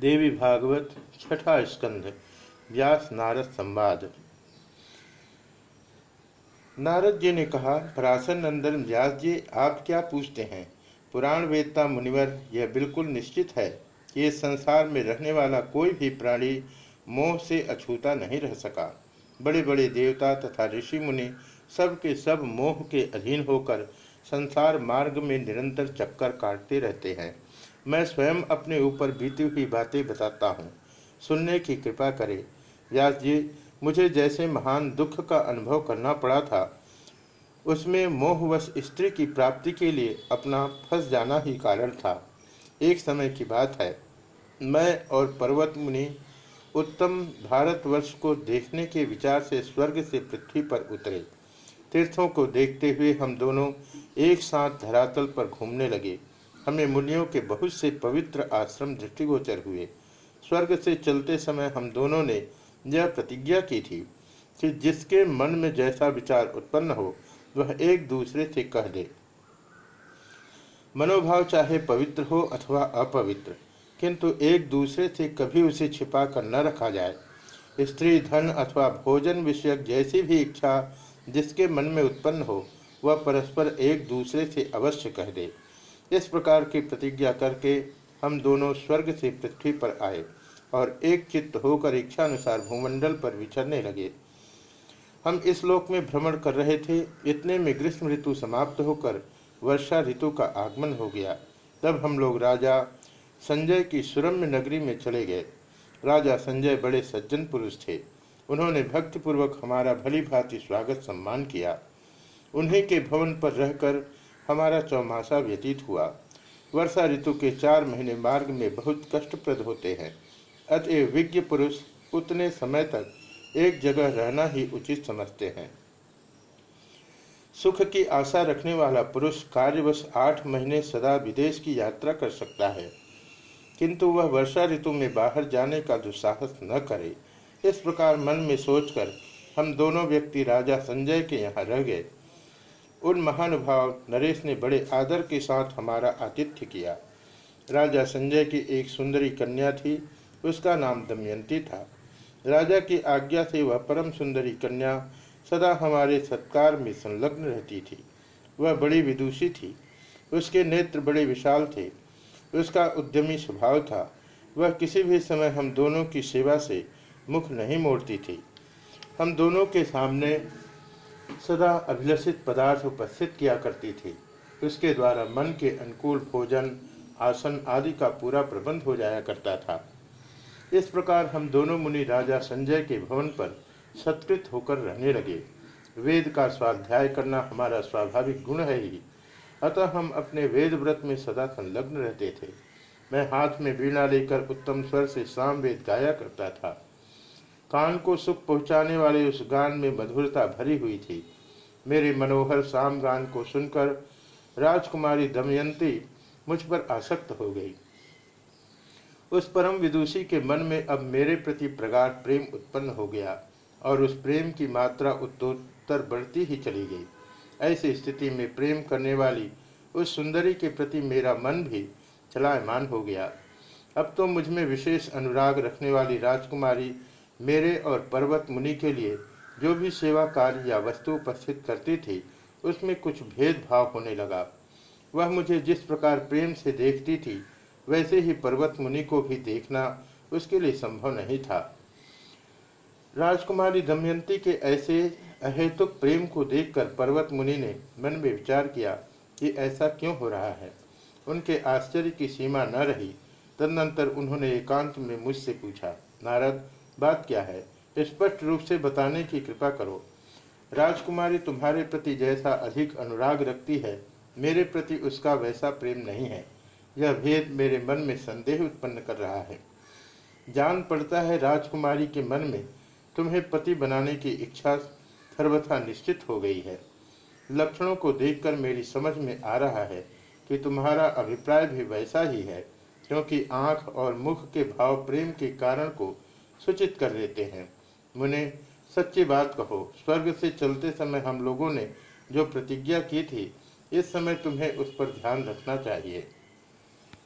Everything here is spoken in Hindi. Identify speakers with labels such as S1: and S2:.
S1: देवी भागवत छठा स्कंध, व्यास नारद संवाद। नारद जी ने कहा, पराशर नंदन, व्यास जी, आप क्या पूछते हैं? पुराण वेदता मुनिवर, यह बिल्कुल निश्चित है कि इस संसार में रहने वाला कोई भी प्राणी मोह से अछूता नहीं रह सका। बड़े बड़े देवता तथा ऋषि मुनि सब के सब मोह के अधीन होकर संसार मार्ग में निरंतर चक्कर काटते रहते हैं। मैं स्वयं अपने ऊपर बीती हुई बातें बताता हूँ। सुनने की कृपा करें। व्यास जी, मुझे जैसे महान दुख का अनुभव करना पड़ा था, उसमें मोहवश स्त्री की प्राप्ति के लिए अपना फंस जाना ही कारण था। एक समय की बात है, मैं और पर्वत मुनि उत्तम भारतवर्ष को देखने के विचार से स्वर्ग से पृथ्वी पर उतरे। तीर्थों को देखते हुए हम दोनों एक साथ धरातल पर घूमने लगे। हमें मुनियों के बहुत से पवित्र आश्रम दृष्टिगोचर हुए। स्वर्ग से चलते समय हम दोनों ने यह प्रतिज्ञा की थी कि जिसके मन में जैसा विचार उत्पन्न हो, वह एक दूसरे से कह दे। मनोभाव चाहे पवित्र हो अथवा अपवित्र, किंतु एक दूसरे से कभी उसे छिपा कर न रखा जाए। स्त्री, धन अथवा भोजन विषयक जैसी भी इच्छा जिसके मन में उत्पन्न हो, वह परस्पर एक दूसरे से अवश्य कह दे। इस प्रकार की प्रतिज्ञा करके हम दोनों स्वर्ग से पृथ्वी पर आए और एक चित्त होकर इच्छानुसार भूमंडल पर विचरने लगे। हम इस लोक में भ्रमण कर रहे थे। इतने में ग्रीष्म ऋतु समाप्त होकर वर्षा ऋतु का आगमन हो गया। तब हम लोग राजा संजय की सुरम्य नगरी में चले गए। राजा संजय बड़े सज्जन पुरुष थे। उन्होंने भक्तिपूर्वक हमारा भली भांति स्वागत सम्मान किया। उन्हीं के भवन पर रहकर हमारा चौमासा व्यतीत हुआ। वर्षा ऋतु के चार महीने मार्ग में बहुत कष्टप्रद होते हैं। अतएव विज्ञ पुरुष उतने समय तक एक जगह रहना ही उचित समझते हैं। सुख की आशा रखने वाला पुरुष कार्यवश आठ महीने सदा विदेश की यात्रा कर सकता है। किंतु वह वर्षा ऋतु में बाहर जाने का दुस्साहस न करे। इस प्रकार मन में सोचकर हम दोनों व्यक्ति राजा संजय के यहाँ रह गए। उन महानुभाव नरेश ने बड़े आदर के साथ हमारा आतिथ्य किया। राजा संजय की एक सुंदरी कन्या थी, उसका नाम दमयंती था। राजा की आज्ञा से वह परम सुंदरी कन्या सदा हमारे सत्कार में संलग्न रहती थी। वह बड़ी विदुषी थी, उसके नेत्र बड़े विशाल थे, उसका उद्यमी स्वभाव था। वह किसी भी समय हम दोनों की सेवा से मुख नहीं मोड़ती थी। हम दोनों के सामने सदा अभिलषित पदार्थ उपस्थित किया करती थी। उसके द्वारा मन के अनुकूल भोजन, आसन आदि का पूरा प्रबंध हो जाया करता था। इस प्रकार हम दोनों मुनि राजा संजय के भवन पर सत्कृत होकर रहने लगे। वेद का स्वाध्याय करना हमारा स्वाभाविक गुण है ही। अतः हम अपने वेद व्रत में सदा संलग्न रहते थे। मैं हाथ में वीणा लेकर उत्तम स्वर से साम वेद गाया करता था। कान को सुख पहुँचाने वाले उस गान में मधुरता भरी हुई थी। मेरे मनोहर साम गान को सुनकर राजकुमारी दमयंती मुझ पर आसक्त हो गई। उस परम विदुषी के मन में अब मेरे प्रति प्रगाढ़ प्रेम उत्पन्न हो गया और उस प्रेम की मात्रा उत्तोत्तर बढ़ती ही चली गई। ऐसी स्थिति में प्रेम करने वाली उस सुंदरी के प्रति मेरा मन भी चलायमान हो गया। अब तो मुझमें विशेष अनुराग रखने वाली राजकुमारी मेरे और पर्वत मुनि के लिए जो भी सेवा कार्य या वस्तु उपस्थित करती थी, उसमें कुछ भेदभाव होने लगा। वह मुझे जिस प्रकार प्रेम से देखती थी, वैसे ही पर्वत मुनि को भी देखना उसके लिए संभव नहीं था। राजकुमारी दमयंती के ऐसे अहेतुक प्रेम को देखकर पर्वत मुनि ने मन में विचार किया कि ऐसा क्यों हो रहा है। उनके आश्चर्य की सीमा न रही, तदनंतर उन्होंने एकांत में मुझसे पूछा, नारद बात क्या है? स्पष्ट रूप से बताने की कृपा करो। राजकुमारी तुम्हारे प्रति जैसा अधिक अनुराग रखती है, मेरे प्रति उसका वैसा प्रेम नहीं है। यह भेद मेरे मन में संदेह उत्पन्न कर रहा है। जान पड़ता है राजकुमारी के मन में तुम्हें पति बनाने की इच्छा सर्वथा निश्चित हो गई है। लक्षणों को देखकर मेरी समझ में आ रहा है कि तुम्हारा अभिप्राय भी वैसा ही है, क्योंकि आँख और मुख के भाव प्रेम के कारण को सूचित कर देते हैं। मुने, सच्ची बात कहो, स्वर्ग से चलते समय हम लोगों ने जो प्रतिज्ञा की थी, इस समय तुम्हें उस पर ध्यान रखना चाहिए।